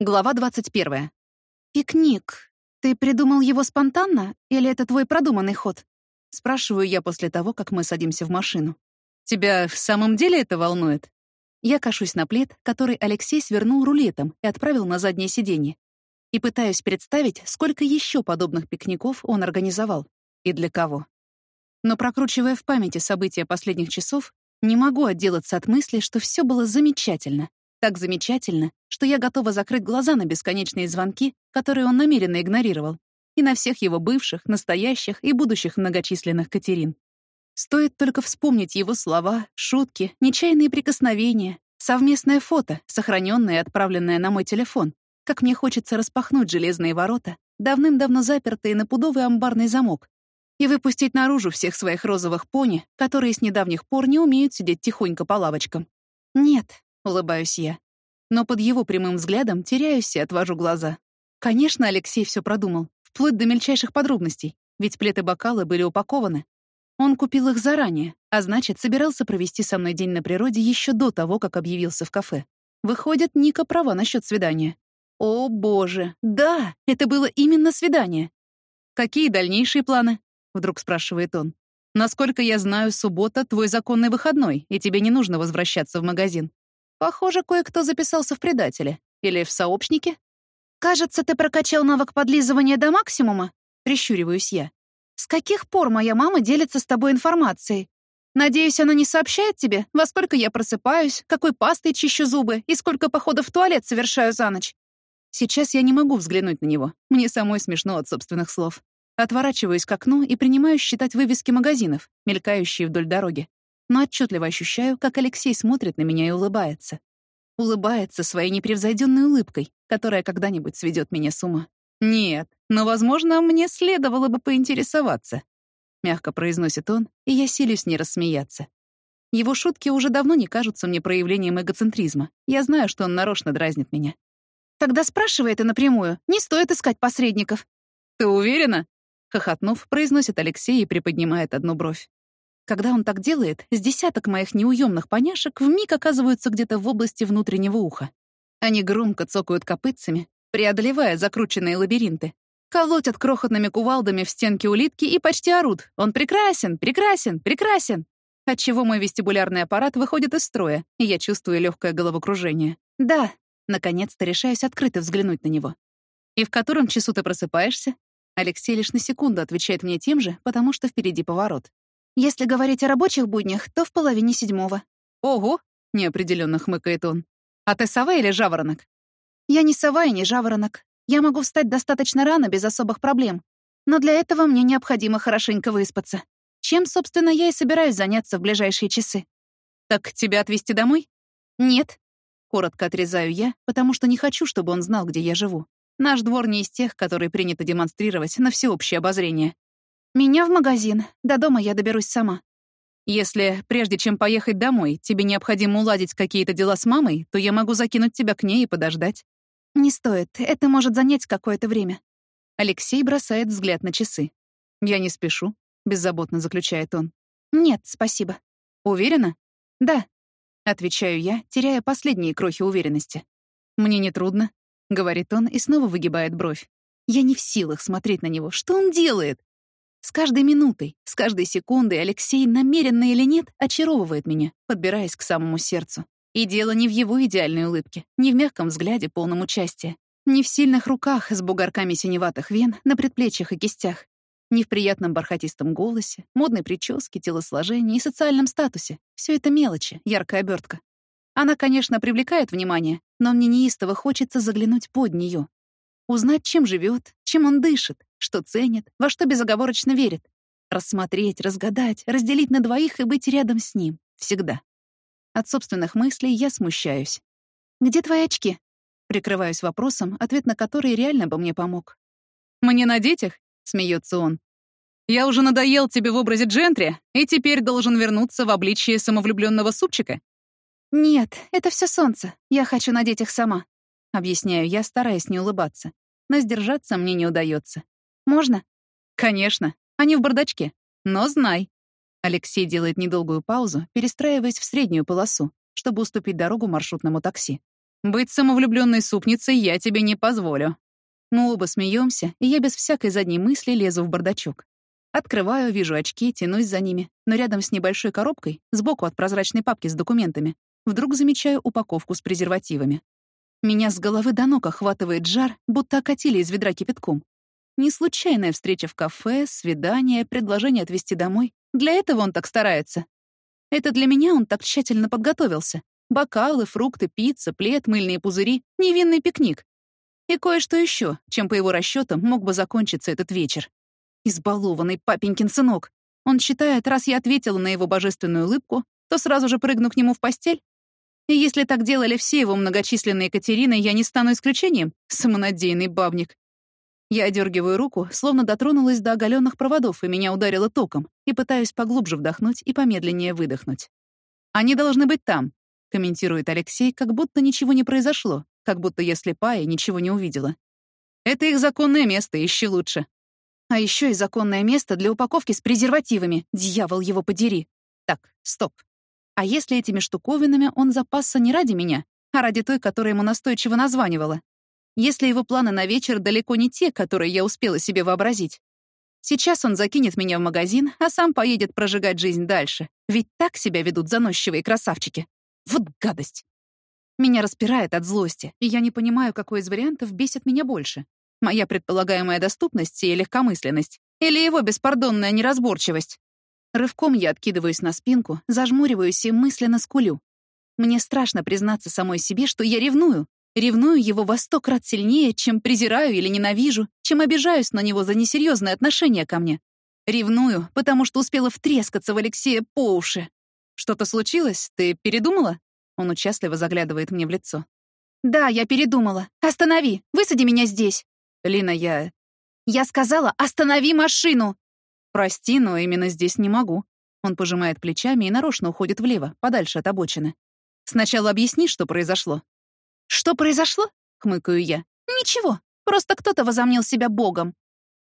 Глава 21. «Пикник. Ты придумал его спонтанно, или это твой продуманный ход?» Спрашиваю я после того, как мы садимся в машину. «Тебя в самом деле это волнует?» Я кашусь на плед, который Алексей свернул рулетом и отправил на заднее сиденье. И пытаюсь представить, сколько еще подобных пикников он организовал. И для кого. Но прокручивая в памяти события последних часов, не могу отделаться от мысли, что все было замечательно. Так замечательно, что я готова закрыть глаза на бесконечные звонки, которые он намеренно игнорировал, и на всех его бывших, настоящих и будущих многочисленных Катерин. Стоит только вспомнить его слова, шутки, нечаянные прикосновения, совместное фото, сохраненное и отправленное на мой телефон, как мне хочется распахнуть железные ворота, давным-давно запертые на пудовый амбарный замок, и выпустить наружу всех своих розовых пони, которые с недавних пор не умеют сидеть тихонько по лавочкам. Нет, — улыбаюсь я. Но под его прямым взглядом теряюсь и отвожу глаза. Конечно, Алексей все продумал, вплоть до мельчайших подробностей, ведь плед и бокалы были упакованы. Он купил их заранее, а значит, собирался провести со мной день на природе еще до того, как объявился в кафе. Выходит, Ника права насчет свидания. О, боже, да, это было именно свидание. «Какие дальнейшие планы?» — вдруг спрашивает он. «Насколько я знаю, суббота — твой законный выходной, и тебе не нужно возвращаться в магазин. Похоже, кое-кто записался в предатели. Или в сообщники. «Кажется, ты прокачал навык подлизывания до максимума?» — прищуриваюсь я. «С каких пор моя мама делится с тобой информацией? Надеюсь, она не сообщает тебе, во сколько я просыпаюсь, какой пастой чищу зубы и сколько походов в туалет совершаю за ночь?» Сейчас я не могу взглянуть на него. Мне самой смешно от собственных слов. Отворачиваюсь к окну и принимаю считать вывески магазинов, мелькающие вдоль дороги но отчетливо ощущаю, как Алексей смотрит на меня и улыбается. Улыбается своей непревзойденной улыбкой, которая когда-нибудь сведет меня с ума. «Нет, но, возможно, мне следовало бы поинтересоваться», — мягко произносит он, и я силюсь не рассмеяться. Его шутки уже давно не кажутся мне проявлением эгоцентризма. Я знаю, что он нарочно дразнит меня. «Тогда спрашивай это напрямую. Не стоит искать посредников». «Ты уверена?» — хохотнув, произносит Алексей и приподнимает одну бровь. Когда он так делает, с десяток моих неуемных поняшек вмиг оказываются где-то в области внутреннего уха. Они громко цокают копытцами, преодолевая закрученные лабиринты. Колотят крохотными кувалдами в стенки улитки и почти орут. Он прекрасен, прекрасен, прекрасен. Отчего мой вестибулярный аппарат выходит из строя, и я чувствую легкое головокружение. Да, наконец-то решаюсь открыто взглянуть на него. «И в котором часу ты просыпаешься?» Алексей лишь на секунду отвечает мне тем же, потому что впереди поворот. Если говорить о рабочих буднях, то в половине седьмого. Ого, неопределенно хмыкает он. А ты сова или жаворонок? Я не сова и не жаворонок. Я могу встать достаточно рано без особых проблем. Но для этого мне необходимо хорошенько выспаться. Чем, собственно, я и собираюсь заняться в ближайшие часы. Так тебя отвезти домой? Нет. Коротко отрезаю я, потому что не хочу, чтобы он знал, где я живу. Наш двор не из тех, которые принято демонстрировать на всеобщее обозрение. «Меня в магазин. До дома я доберусь сама». «Если, прежде чем поехать домой, тебе необходимо уладить какие-то дела с мамой, то я могу закинуть тебя к ней и подождать». «Не стоит. Это может занять какое-то время». Алексей бросает взгляд на часы. «Я не спешу», — беззаботно заключает он. «Нет, спасибо». «Уверена?» «Да», — отвечаю я, теряя последние крохи уверенности. «Мне не трудно», — говорит он и снова выгибает бровь. Я не в силах смотреть на него. Что он делает? С каждой минутой, с каждой секундой Алексей, намеренно или нет, очаровывает меня, подбираясь к самому сердцу. И дело не в его идеальной улыбке, не в мягком взгляде, полном участия, не в сильных руках с бугорками синеватых вен на предплечьях и кистях, не в приятном бархатистом голосе, модной прическе, телосложении и социальном статусе. Все это мелочи, яркая обертка. Она, конечно, привлекает внимание, но мне неистово хочется заглянуть под нее, Узнать, чем живет, чем он дышит, что ценит, во что безоговорочно верит. Рассмотреть, разгадать, разделить на двоих и быть рядом с ним. Всегда. От собственных мыслей я смущаюсь. «Где твои очки?» Прикрываюсь вопросом, ответ на который реально бы мне помог. «Мне надеть их?» — смеется он. «Я уже надоел тебе в образе джентри и теперь должен вернуться в обличье самовлюбленного супчика?» «Нет, это все солнце. Я хочу надеть их сама». Объясняю я, стараясь не улыбаться. Но сдержаться мне не удается. «Можно?» «Конечно. Они в бардачке. Но знай». Алексей делает недолгую паузу, перестраиваясь в среднюю полосу, чтобы уступить дорогу маршрутному такси. Быть самовлюбленной супницей я тебе не позволю. Мы оба смеемся, и я без всякой задней мысли лезу в бардачок. Открываю, вижу очки, тянусь за ними, но рядом с небольшой коробкой, сбоку от прозрачной папки с документами, вдруг замечаю упаковку с презервативами. Меня с головы до ног охватывает жар, будто окатили из ведра кипятком. Не случайная встреча в кафе, свидание, предложение отвезти домой. Для этого он так старается. Это для меня он так тщательно подготовился. Бокалы, фрукты, пицца, плед, мыльные пузыри, невинный пикник. И кое-что еще, чем по его расчетам мог бы закончиться этот вечер. Избалованный папенькин сынок. Он считает, раз я ответила на его божественную улыбку, то сразу же прыгну к нему в постель? И если так делали все его многочисленные Катерины, я не стану исключением? Самонадеянный бабник. Я одергиваю руку, словно дотронулась до оголенных проводов, и меня ударило током, и пытаюсь поглубже вдохнуть и помедленнее выдохнуть. «Они должны быть там», — комментирует Алексей, как будто ничего не произошло, как будто я слепая и ничего не увидела. «Это их законное место, ищи лучше». А еще и законное место для упаковки с презервативами. Дьявол его подери. Так, стоп. А если этими штуковинами он запасся не ради меня, а ради той, которая ему настойчиво названивала? Если его планы на вечер далеко не те, которые я успела себе вообразить? Сейчас он закинет меня в магазин, а сам поедет прожигать жизнь дальше. Ведь так себя ведут заносчивые красавчики. Вот гадость. Меня распирает от злости, и я не понимаю, какой из вариантов бесит меня больше. Моя предполагаемая доступность и легкомысленность. Или его беспардонная неразборчивость. Рывком я откидываюсь на спинку, зажмуриваюсь и мысленно скулю. Мне страшно признаться самой себе, что я ревную. Ревную его во сто крат сильнее, чем презираю или ненавижу, чем обижаюсь на него за несерьезное отношение ко мне. Ревную, потому что успела втрескаться в Алексея по уши. «Что-то случилось? Ты передумала?» Он участливо заглядывает мне в лицо. «Да, я передумала. Останови! Высади меня здесь!» «Лина, я...» «Я сказала, останови машину!» «Прости, но именно здесь не могу». Он пожимает плечами и нарочно уходит влево, подальше от обочины. «Сначала объясни, что произошло». «Что произошло?» — хмыкаю я. «Ничего, просто кто-то возомнил себя богом».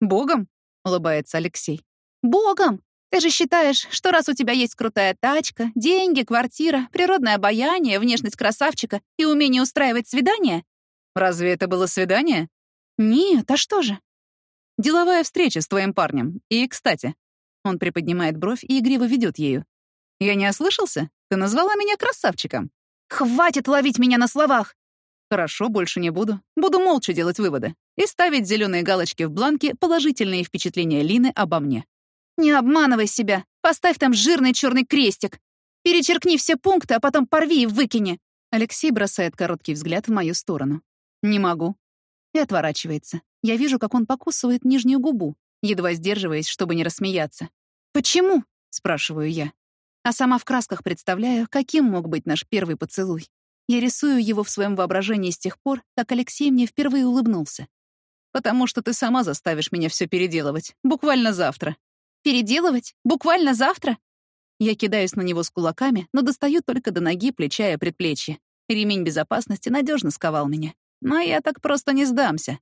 «Богом?» — улыбается Алексей. «Богом! Ты же считаешь, что раз у тебя есть крутая тачка, деньги, квартира, природное обаяние, внешность красавчика и умение устраивать свидания...» «Разве это было свидание?» «Нет, а что же?» «Деловая встреча с твоим парнем. И, кстати...» Он приподнимает бровь и игриво ведет ею. «Я не ослышался? Ты назвала меня красавчиком». «Хватит ловить меня на словах!» «Хорошо, больше не буду. Буду молча делать выводы и ставить зеленые галочки в бланке положительные впечатления Лины обо мне». «Не обманывай себя. Поставь там жирный черный крестик. Перечеркни все пункты, а потом порви и выкини». Алексей бросает короткий взгляд в мою сторону. «Не могу и отворачивается. Я вижу, как он покусывает нижнюю губу, едва сдерживаясь, чтобы не рассмеяться. «Почему?» — спрашиваю я. А сама в красках представляю, каким мог быть наш первый поцелуй. Я рисую его в своем воображении с тех пор, как Алексей мне впервые улыбнулся. «Потому что ты сама заставишь меня все переделывать. Буквально завтра». «Переделывать? Буквально завтра?» Я кидаюсь на него с кулаками, но достаю только до ноги, плеча и предплечья. Ремень безопасности надежно сковал меня. Но я так просто не сдамся.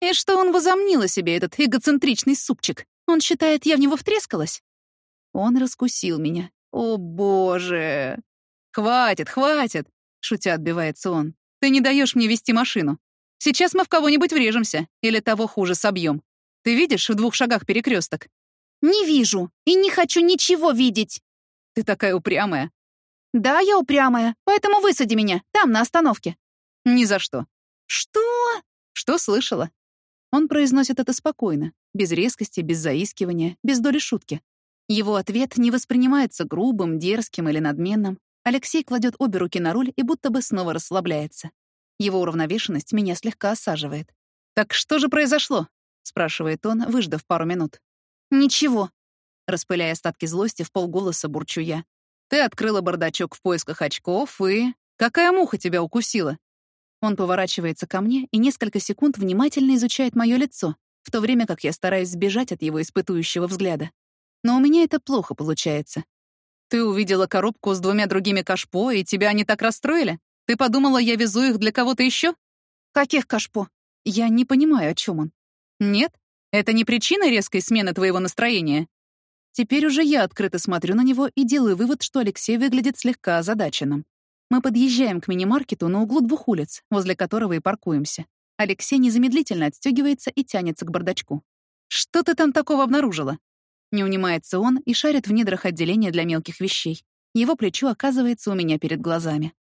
И что он возомнил о себе, этот эгоцентричный супчик? Он считает, я в него втрескалась? Он раскусил меня. О, боже! Хватит, хватит! Шутя отбивается он. Ты не даешь мне вести машину. Сейчас мы в кого-нибудь врежемся. Или того хуже собьем. Ты видишь в двух шагах перекресток? Не вижу. И не хочу ничего видеть. Ты такая упрямая. Да, я упрямая. Поэтому высади меня. Там, на остановке. Ни за что. «Что?» «Что слышала?» Он произносит это спокойно, без резкости, без заискивания, без доли шутки. Его ответ не воспринимается грубым, дерзким или надменным. Алексей кладет обе руки на руль и будто бы снова расслабляется. Его уравновешенность меня слегка осаживает. «Так что же произошло?» — спрашивает он, выждав пару минут. «Ничего», — распыляя остатки злости, в полголоса бурчу я. «Ты открыла бардачок в поисках очков и... Какая муха тебя укусила?» Он поворачивается ко мне и несколько секунд внимательно изучает мое лицо, в то время как я стараюсь сбежать от его испытующего взгляда. Но у меня это плохо получается. «Ты увидела коробку с двумя другими кашпо, и тебя они так расстроили? Ты подумала, я везу их для кого-то еще? «Каких кашпо?» Я не понимаю, о чем он. «Нет? Это не причина резкой смены твоего настроения?» Теперь уже я открыто смотрю на него и делаю вывод, что Алексей выглядит слегка озадаченным. Мы подъезжаем к мини-маркету на углу двух улиц, возле которого и паркуемся. Алексей незамедлительно отстегивается и тянется к бардачку. «Что ты там такого обнаружила?» Не унимается он и шарит в недрах отделения для мелких вещей. Его плечо оказывается у меня перед глазами.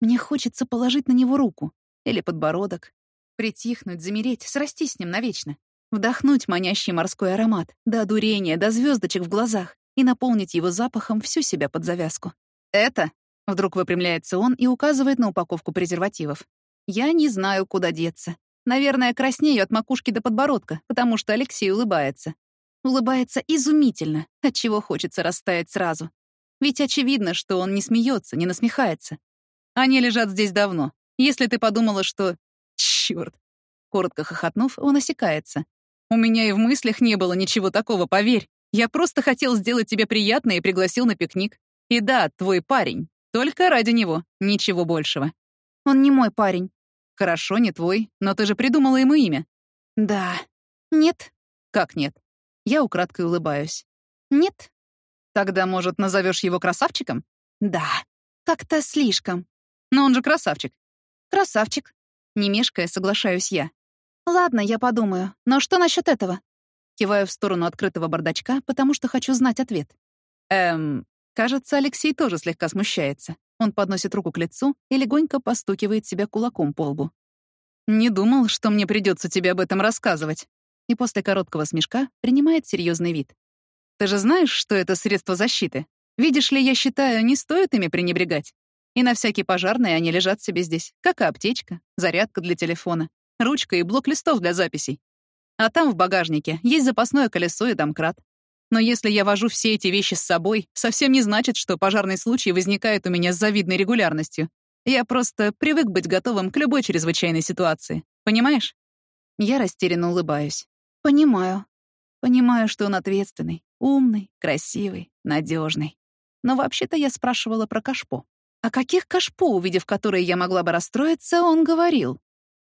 Мне хочется положить на него руку. Или подбородок. Притихнуть, замереть, срастись с ним навечно. Вдохнуть манящий морской аромат, до одурения, до звездочек в глазах и наполнить его запахом всю себя под завязку. «Это?» — вдруг выпрямляется он и указывает на упаковку презервативов. «Я не знаю, куда деться. Наверное, краснею от макушки до подбородка, потому что Алексей улыбается. Улыбается изумительно, от чего хочется растаять сразу. Ведь очевидно, что он не смеется, не насмехается. Они лежат здесь давно. Если ты подумала, что... Чёрт! Коротко хохотнув, он осекается. У меня и в мыслях не было ничего такого, поверь. Я просто хотел сделать тебе приятное и пригласил на пикник. И да, твой парень. Только ради него. Ничего большего. Он не мой парень. Хорошо, не твой, но ты же придумала ему имя. Да. Нет. Как нет? Я украдкой улыбаюсь. Нет. Тогда, может, назовешь его красавчиком? Да. Как-то слишком. Но он же красавчик. Красавчик. Не мешкая, соглашаюсь я. Ладно, я подумаю. Но что насчет этого? Киваю в сторону открытого бардачка, потому что хочу знать ответ. Эм, кажется, Алексей тоже слегка смущается. Он подносит руку к лицу и легонько постукивает себя кулаком по лбу. «Не думал, что мне придется тебе об этом рассказывать». И после короткого смешка принимает серьезный вид. «Ты же знаешь, что это средство защиты? Видишь ли, я считаю, не стоит ими пренебрегать. И на всякий пожарный они лежат себе здесь, как и аптечка, зарядка для телефона, ручка и блок листов для записей. А там в багажнике есть запасное колесо и домкрат. Но если я вожу все эти вещи с собой, совсем не значит, что пожарный случай возникает у меня с завидной регулярностью. Я просто привык быть готовым к любой чрезвычайной ситуации. Понимаешь? Я растерянно улыбаюсь. Понимаю. Понимаю, что он ответственный, умный, красивый, надежный. Но вообще-то я спрашивала про Кашпо. О каких кашпо, увидев которые я могла бы расстроиться, он говорил.